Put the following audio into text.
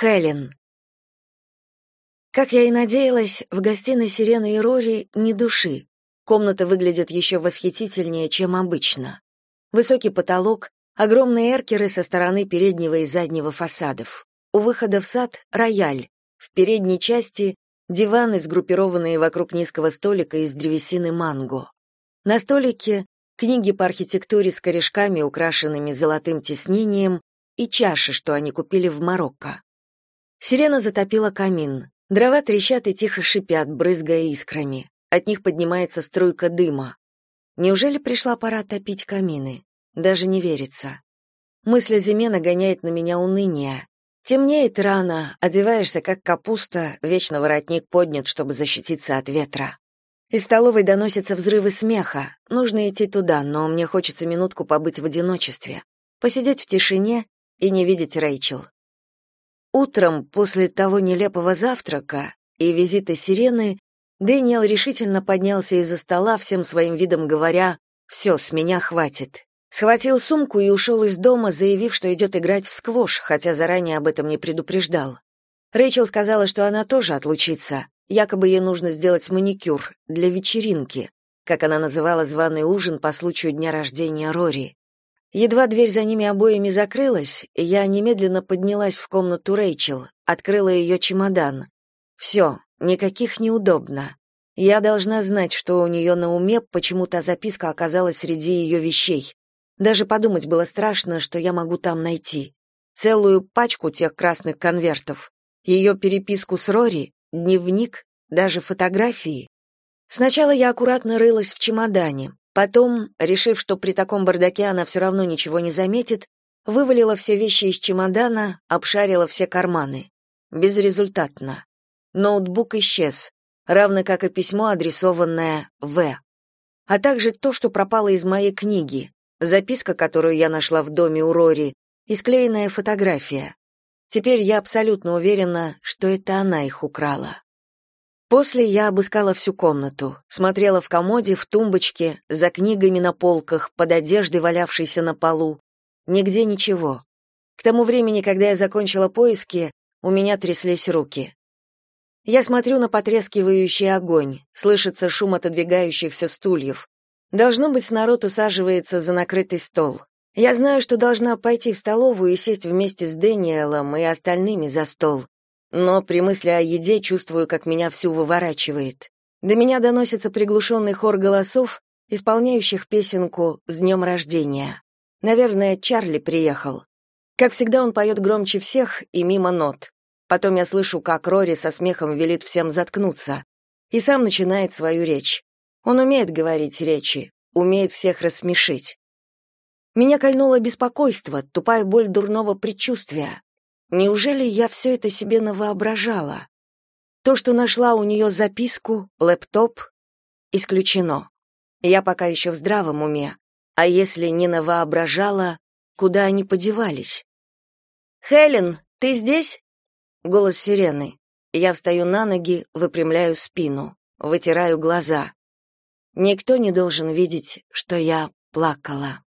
Хелен. Как я и надеялась, в гостиной Сирены и Рори ни души. Комната выглядит еще восхитительнее, чем обычно. Высокий потолок, огромные эркеры со стороны переднего и заднего фасадов. У выхода в сад — рояль. В передней части — диваны, сгруппированные вокруг низкого столика из древесины манго. На столике — книги по архитектуре с корешками, украшенными золотым тиснением, и чаши, что они купили в Марокко. Сирена затопила камин. Дрова трещат и тихо шипят, брызгая искрами. От них поднимается струйка дыма. Неужели пришла пора топить камины? Даже не верится. Мысль о зиме нагоняет на меня уныние. Темнеет рано, одеваешься как капуста, вечно воротник поднят, чтобы защититься от ветра. Из столовой доносятся взрывы смеха. Нужно идти туда, но мне хочется минутку побыть в одиночестве, посидеть в тишине и не видеть Рэйчел. Утром, после того нелепого завтрака и визита сирены, Дэниел решительно поднялся из-за стола, всем своим видом говоря «Все, с меня хватит». Схватил сумку и ушел из дома, заявив, что идет играть в сквош, хотя заранее об этом не предупреждал. Рэйчел сказала, что она тоже отлучится, якобы ей нужно сделать маникюр для вечеринки, как она называла званый ужин по случаю дня рождения Рори. Едва дверь за ними обоими закрылась, я немедленно поднялась в комнату Рэйчел, открыла ее чемодан. Все, никаких неудобно. Я должна знать, что у нее на уме, почему та записка оказалась среди ее вещей. Даже подумать было страшно, что я могу там найти. Целую пачку тех красных конвертов, ее переписку с Рори, дневник, даже фотографии. Сначала я аккуратно рылась в чемодане, Потом, решив, что при таком бардаке она все равно ничего не заметит, вывалила все вещи из чемодана, обшарила все карманы. Безрезультатно. Ноутбук исчез, равно как и письмо, адресованное В. А также то, что пропало из моей книги, записка, которую я нашла в доме у Рори, и склеенная фотография. Теперь я абсолютно уверена, что это она их украла. После я обыскала всю комнату, смотрела в комоде, в тумбочке, за книгами на полках, под одеждой, валявшейся на полу. Нигде ничего. К тому времени, когда я закончила поиски, у меня тряслись руки. Я смотрю на потрескивающий огонь, слышится шум отодвигающихся стульев. Должно быть, народ усаживается за накрытый стол. Я знаю, что должна пойти в столовую и сесть вместе с Дэниелом и остальными за стол но при мысли о еде чувствую, как меня всю выворачивает. До меня доносится приглушенный хор голосов, исполняющих песенку «С днем рождения». Наверное, Чарли приехал. Как всегда, он поет громче всех и мимо нот. Потом я слышу, как Рори со смехом велит всем заткнуться. И сам начинает свою речь. Он умеет говорить речи, умеет всех рассмешить. Меня кольнуло беспокойство, тупая боль дурного предчувствия. Неужели я все это себе навоображала? То, что нашла у нее записку, лэптоп, исключено. Я пока еще в здравом уме. А если не навоображала, куда они подевались? «Хелен, ты здесь?» Голос сирены. Я встаю на ноги, выпрямляю спину, вытираю глаза. Никто не должен видеть, что я плакала.